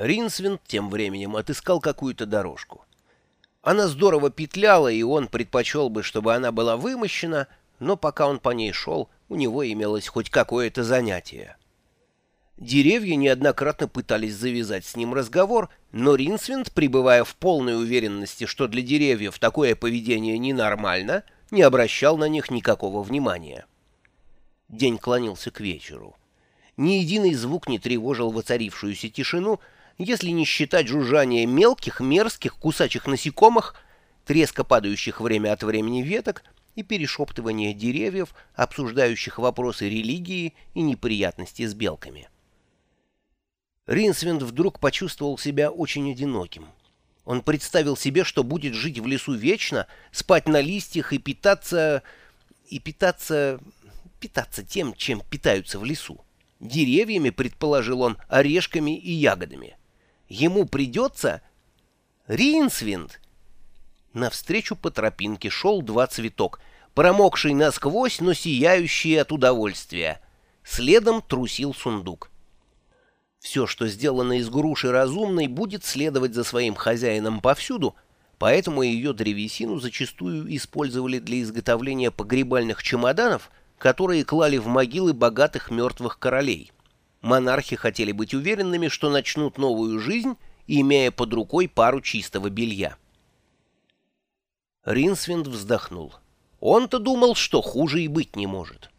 Ринсвинд тем временем отыскал какую-то дорожку. Она здорово петляла, и он предпочел бы, чтобы она была вымощена, но пока он по ней шел, у него имелось хоть какое-то занятие. Деревья неоднократно пытались завязать с ним разговор, но Ринсвинд, пребывая в полной уверенности, что для деревьев такое поведение ненормально, не обращал на них никакого внимания. День клонился к вечеру. Ни единый звук не тревожил воцарившуюся тишину, если не считать жужжания мелких, мерзких, кусачих насекомых, треска падающих время от времени веток и перешептывания деревьев, обсуждающих вопросы религии и неприятности с белками. Ринсвинд вдруг почувствовал себя очень одиноким. Он представил себе, что будет жить в лесу вечно, спать на листьях и питаться... и питаться... питаться тем, чем питаются в лесу. Деревьями, предположил он, орешками и ягодами ему придется... Ринсвинд! Навстречу по тропинке шел два цветок, промокший насквозь, но сияющий от удовольствия. Следом трусил сундук. Все, что сделано из груши разумной, будет следовать за своим хозяином повсюду, поэтому ее древесину зачастую использовали для изготовления погребальных чемоданов, которые клали в могилы богатых мертвых королей. Монархи хотели быть уверенными, что начнут новую жизнь, имея под рукой пару чистого белья. Ринсвинд вздохнул. Он-то думал, что хуже и быть не может.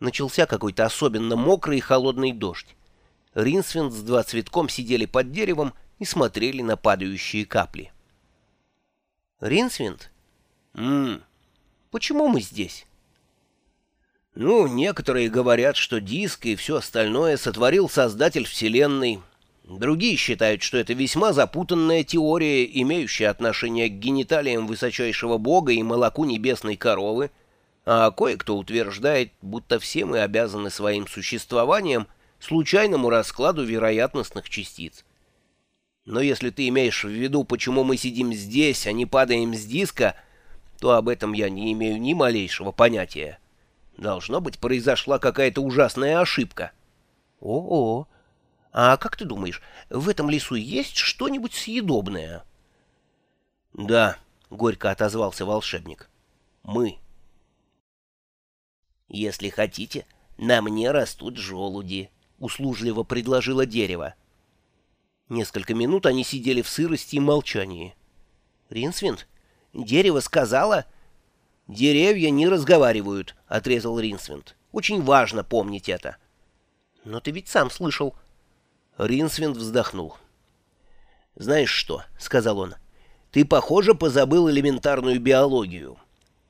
Начался какой-то особенно мокрый и холодный дождь. Ринсвинд с два цветком сидели под деревом и смотрели на падающие капли. «Ринсвинд? Ммм, почему мы здесь?» Ну, некоторые говорят, что диск и все остальное сотворил создатель Вселенной. Другие считают, что это весьма запутанная теория, имеющая отношение к гениталиям высочайшего бога и молоку небесной коровы, а кое-кто утверждает, будто все мы обязаны своим существованием случайному раскладу вероятностных частиц. Но если ты имеешь в виду, почему мы сидим здесь, а не падаем с диска, то об этом я не имею ни малейшего понятия. Должно быть, произошла какая-то ужасная ошибка. О-о. А как ты думаешь, в этом лесу есть что-нибудь съедобное? Да, горько отозвался волшебник. Мы. Если хотите, на мне растут желуди, услужливо предложило дерево. Несколько минут они сидели в сырости и молчании. Ринсвинд, дерево сказала... «Деревья не разговаривают», — отрезал Ринсвинд. «Очень важно помнить это». «Но ты ведь сам слышал». Ринсвинд вздохнул. «Знаешь что?» — сказал он. «Ты, похоже, позабыл элементарную биологию.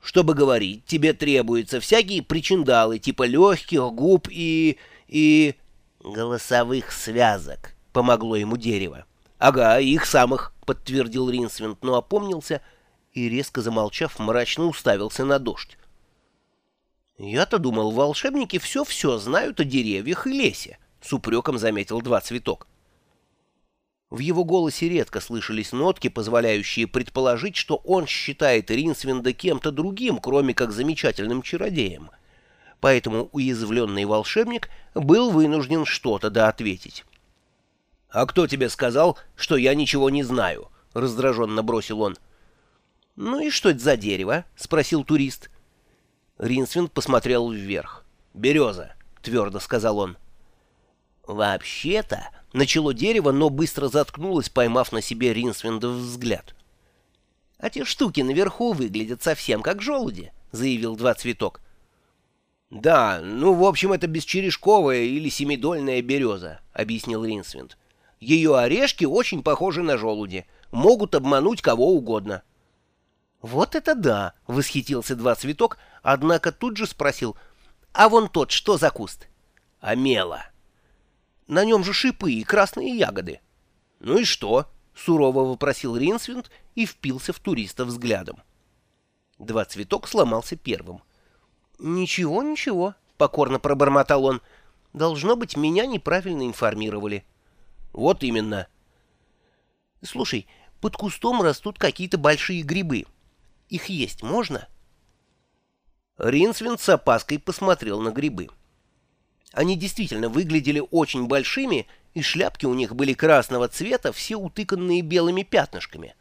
Чтобы говорить, тебе требуются всякие причиндалы, типа легких, губ и... и... голосовых связок», — помогло ему дерево. «Ага, их самых», — подтвердил Ринсвинд, но опомнился — и, резко замолчав, мрачно уставился на дождь. «Я-то думал, волшебники все-все знают о деревьях и лесе», — с упреком заметил два цветок. В его голосе редко слышались нотки, позволяющие предположить, что он считает Ринсвинда кем-то другим, кроме как замечательным чародеем. Поэтому уязвленный волшебник был вынужден что-то доответить. «А кто тебе сказал, что я ничего не знаю?» — раздраженно бросил он. — «Ну и что это за дерево?» — спросил турист. Ринсвинд посмотрел вверх. «Береза», — твердо сказал он. «Вообще-то...» — начало дерево, но быстро заткнулось, поймав на себе Ринсвиндов взгляд. «А те штуки наверху выглядят совсем как желуди», — заявил два цветок. «Да, ну, в общем, это бесчерешковая или семидольная береза», — объяснил Ринсвинд. «Ее орешки очень похожи на желуди, могут обмануть кого угодно». «Вот это да!» — восхитился два цветок, однако тут же спросил, «А вон тот, что за куст?» «Амела». «На нем же шипы и красные ягоды». «Ну и что?» — сурово вопросил Ринсвинд и впился в туриста взглядом. Два цветок сломался первым. «Ничего, ничего», — покорно пробормотал он. «Должно быть, меня неправильно информировали». «Вот именно». «Слушай, под кустом растут какие-то большие грибы». Их есть можно?» Ринсвин с опаской посмотрел на грибы. Они действительно выглядели очень большими, и шляпки у них были красного цвета, все утыканные белыми пятнышками.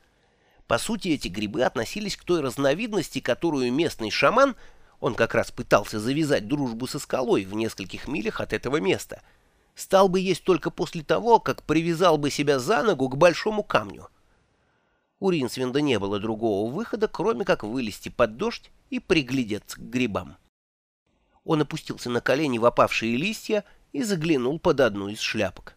По сути, эти грибы относились к той разновидности, которую местный шаман, он как раз пытался завязать дружбу со скалой в нескольких милях от этого места, стал бы есть только после того, как привязал бы себя за ногу к большому камню. У Ринсвинда не было другого выхода, кроме как вылезти под дождь и приглядеться к грибам. Он опустился на колени в опавшие листья и заглянул под одну из шляпок.